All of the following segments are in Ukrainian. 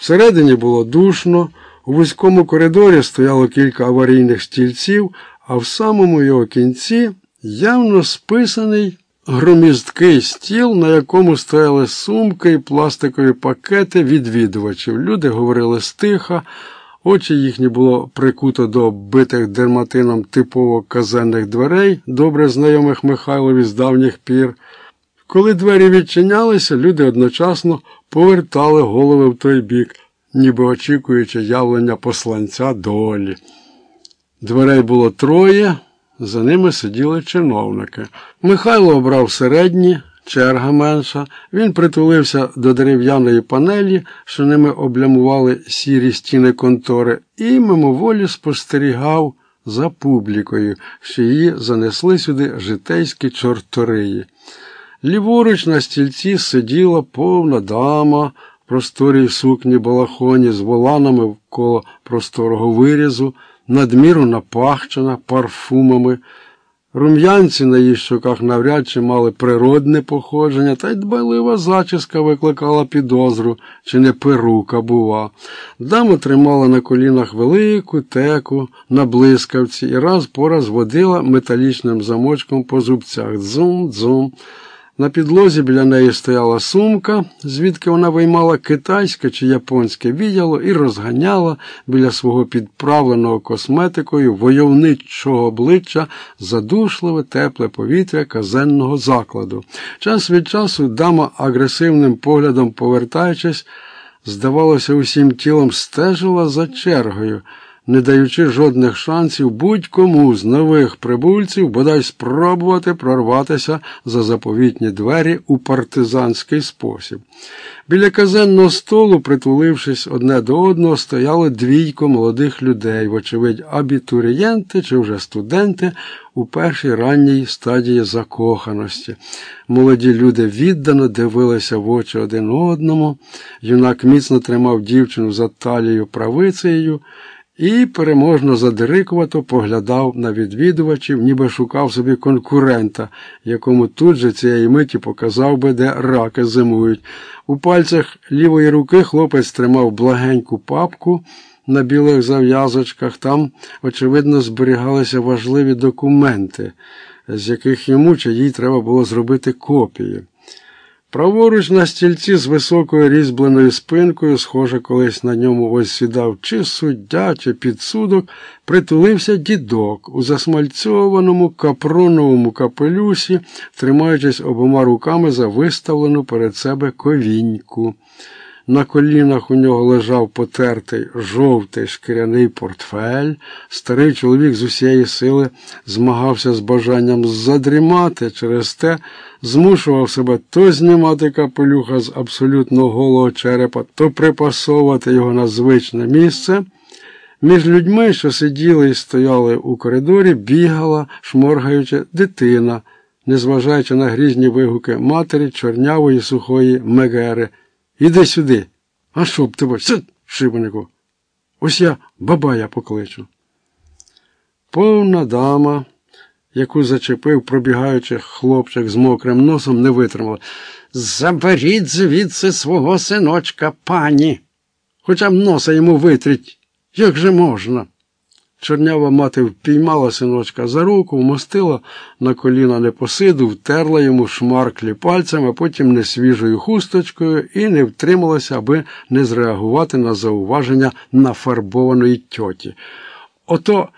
Всередині було душно, у вузькому коридорі стояло кілька аварійних стільців, а в самому його кінці явно списаний громісткий стіл, на якому стояли сумки і пластикові пакети відвідувачів. Люди говорили стиха, очі їхні було прикуто до оббитих дерматином типово казенних дверей, добре знайомих Михайлові з давніх пір. Коли двері відчинялися, люди одночасно повертали голови в той бік, ніби очікуючи явлення посланця долі. Дверей було троє, за ними сиділи чиновники. Михайло обрав середні, черга менша. Він притулився до дерев'яної панелі, що ними облямували сірі стіни контори, і мимоволі спостерігав за публікою, що її занесли сюди житейські чорториї. Ліворуч на стільці сиділа повна дама в просторій сукні балахоні з воланами вколо просторого вирізу, надміру напахчена парфумами. Рум'янці на її щоках навряд чи мали природне походження, та й дбайлива зачіска викликала підозру, чи не перука, бува. Дама тримала на колінах велику теку на блискавці і раз по раз водила металічним замочком по зубцях. Дзум-дзум. На підлозі біля неї стояла сумка, звідки вона виймала китайське чи японське віддяло і розганяла біля свого підправленого косметикою войовничого обличчя задушливе тепле повітря казенного закладу. Час від часу дама агресивним поглядом повертаючись, здавалося, усім тілом стежила за чергою не даючи жодних шансів будь-кому з нових прибульців бодай спробувати прорватися за заповітні двері у партизанський спосіб. Біля казенного столу, притулившись одне до одного, стояло двійко молодих людей, вочевидь, абітурієнти чи вже студенти у першій ранній стадії закоханості. Молоді люди віддано дивилися в очі один одному. Юнак міцно тримав дівчину за талією правицею і переможно задирикувато поглядав на відвідувачів, ніби шукав собі конкурента, якому тут же цієї миті показав би, де раки зимують. У пальцях лівої руки хлопець тримав благеньку папку на білих зав'язочках. Там, очевидно, зберігалися важливі документи, з яких йому чи їй треба було зробити копії. Праворуч на стільці з високою різьбленою спинкою, схоже, колись на ньому ось сідав чи суддя, чи підсудок, притулився дідок у засмальцьованому капроновому капелюсі, тримаючись обома руками за виставлену перед себе ковіньку. На колінах у нього лежав потертий жовтий шкіряний портфель. Старий чоловік з усієї сили змагався з бажанням задрімати, через те змушував себе то знімати капелюха з абсолютно голого черепа, то припасовувати його на звичне місце. Між людьми, що сиділи і стояли у коридорі, бігала, шморгаючи дитина, незважаючи на грізні вигуки матері чорнявої сухої мегери. Іди сюди. А що б тебе? Сид, шибенику. Ось я бабая покличу. Повна дама, яку зачепив, пробігаючи хлопчик з мокрим носом, не витримала. Заберіть звідси свого синочка, пані. Хоча б носа йому витріть. Як же можна? Чорнява мати впіймала синочка за руку, вмостила на коліна непосиду, втерла йому шмарклі пальцем, а потім несвіжою хусточкою і не втрималася, аби не зреагувати на зауваження нафарбованої тьоті. Ото,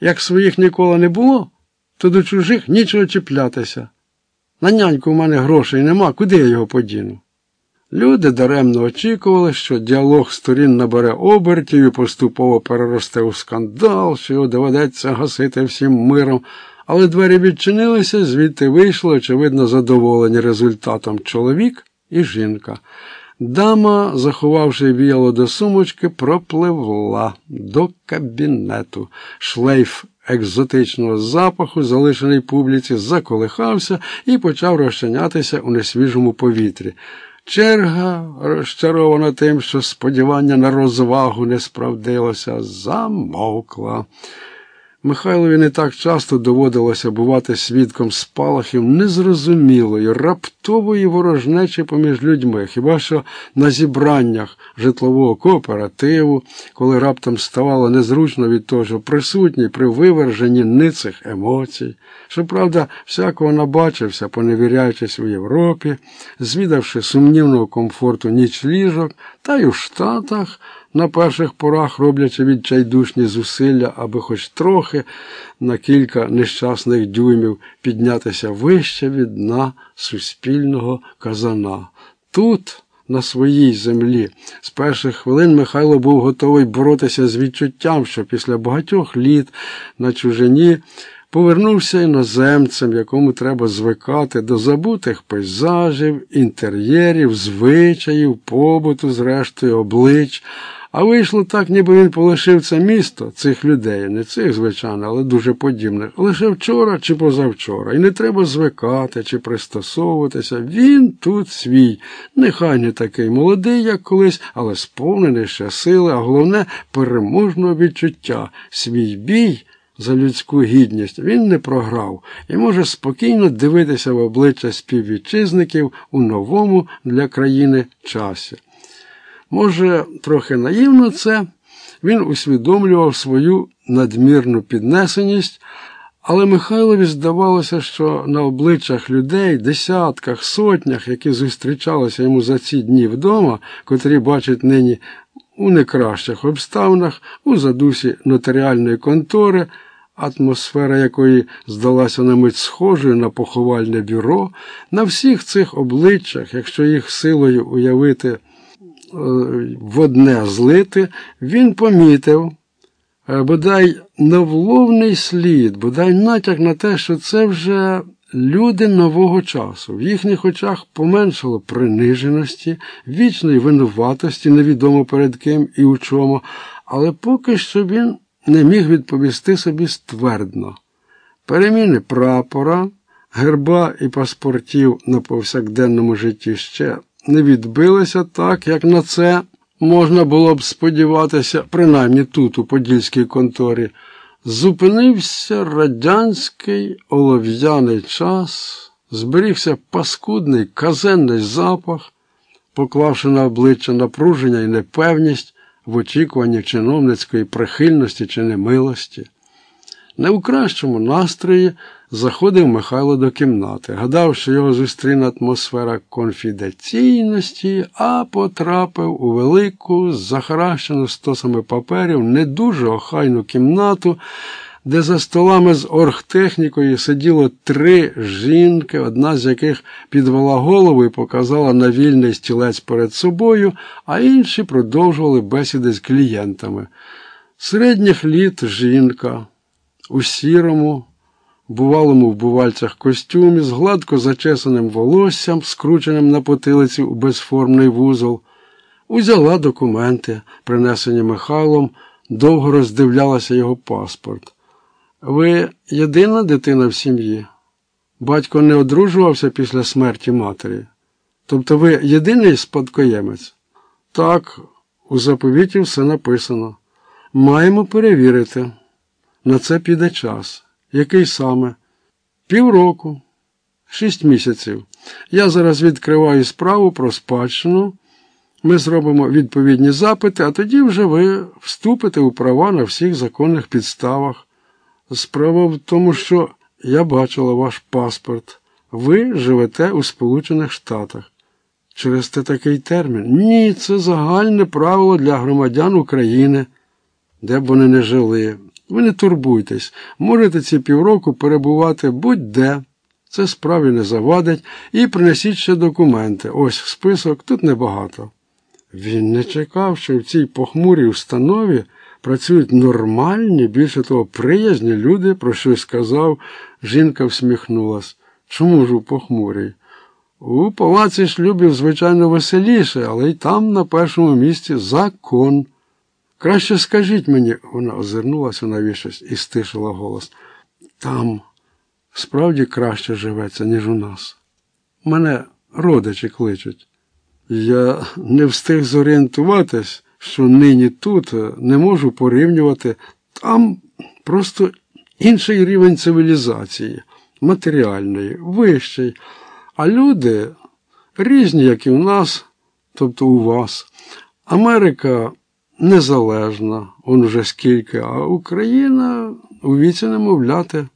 як своїх ніколи не було, то до чужих нічого чіплятися. На няньку в мене грошей нема, куди я його подіну? Люди даремно очікували, що діалог сторін набере обертів і поступово переросте у скандал, що його доведеться гасити всім миром, але двері відчинилися, звідти вийшли, очевидно, задоволені результатом чоловік і жінка. Дама, заховавши віяло до сумочки, пропливла до кабінету. Шлейф екзотичного запаху, залишений публіці, заколихався і почав розчинятися у несвіжому повітрі. Черга, розчарована тим, що сподівання на розвагу не справдилося, замовкла. Михайлові не так часто доводилося бувати свідком спалахів незрозумілої, раптової ворожнечі поміж людьми, хіба що на зібраннях житлового кооперативу, коли раптом ставало незручно від того, що присутній при виверженні ницих емоцій. Щоправда, всякого набачився, поневіряючись у Європі, звідавши сумнівного комфорту нічліжок, та й у Штатах на перших порах роблячи відчайдушні зусилля, аби хоч трохи на кілька нещасних дюймів піднятися вище від дна суспільного казана. Тут, на своїй землі, з перших хвилин Михайло був готовий боротися з відчуттям, що після багатьох літ на чужині. Повернувся іноземцем, якому треба звикати до забутих пейзажів, інтер'єрів, звичаїв, побуту, зрештою, облич. А вийшло так, ніби він полишив це місто, цих людей, не цих, звичайно, але дуже подібних, лише вчора чи позавчора. І не треба звикати чи пристосовуватися. Він тут свій, нехай не такий молодий, як колись, але сповнений ще сили, а головне переможного відчуття, свій бій. За людську гідність він не програв і може спокійно дивитися в обличчя співвітчизників у новому для країни часі. Може, трохи наївно це, він усвідомлював свою надмірну піднесеність, але Михайлові здавалося, що на обличчях людей, десятках, сотнях, які зустрічалися йому за ці дні вдома, котрі бачить нині у некращих обставинах, у задусі нотаріальної контори, атмосфера якої здалася на мить схожою на поховальне бюро, на всіх цих обличчях, якщо їх силою уявити в одне злити, він помітив, е, бодай навловний слід, бодай натяк на те, що це вже люди нового часу. В їхніх очах поменшало приниженості, вічної винуватості, невідомо перед ким і у чому, але поки що він не міг відповісти собі ствердно. Переміни прапора, герба і паспортів на повсякденному житті ще не відбилися так, як на це можна було б сподіватися, принаймні тут, у Подільській конторі. Зупинився радянський олов'яний час, зберігся паскудний казенний запах, поклавши на обличчя напруження і непевність в очікуванні чиновницької прихильності чи немилості. Не у кращому настрої заходив Михайло до кімнати, гадав, що його зустріне атмосфера конфіденційності, а потрапив у велику, захаращену стосами паперів, не дуже охайну кімнату, де за столами з оргтехнікою сиділо три жінки, одна з яких підвела голову і показала на вільний стілець перед собою, а інші продовжували бесіди з клієнтами. Середніх літ жінка у сірому, бувалому в бувальцях костюмі, з гладко зачесаним волоссям, скрученим на потилиці у безформний вузол, узяла документи, принесені Михайлом, довго роздивлялася його паспорт. Ви єдина дитина в сім'ї? Батько не одружувався після смерті матері. Тобто ви єдиний спадкоємець? Так, у заповіті все написано. Маємо перевірити. На це піде час. Який саме? Півроку, шість місяців. Я зараз відкриваю справу про спадщину. Ми зробимо відповідні запити, а тоді вже ви вступите у права на всіх законних підставах. Справа в тому, що я бачила ваш паспорт. Ви живете у Сполучених Штатах. Через те такий термін? Ні, це загальне правило для громадян України, де б вони не жили. Ви не турбуйтесь, можете ці півроку перебувати будь-де. Це справі не завадить, і принесіть ще документи. Ось список тут небагато. Він не чекав, що в цій похмурій установі працюють нормальні, більше того, приязні люди, про щось сказав. Жінка всміхнулась. Чому ж у похмурій? У палаці шлюбів, звичайно, веселіше, але й там на першому місці закон. Краще скажіть мені, вона озирнулася навіщось і стишила голос. Там справді краще живеться, ніж у нас. Мене родичі кличуть. Я не встиг зорієнтуватись, що нині тут не можу порівнювати. Там просто інший рівень цивілізації, матеріальної, вищий. А люди різні, як і в нас, тобто у вас. Америка незалежна, он уже скільки, а Україна у віці немовляти.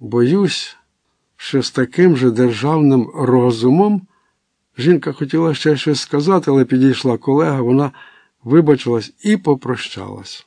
Боюсь, що з таким же державним розумом жінка хотіла ще щось сказати, але підійшла колега, вона вибачилась і попрощалась.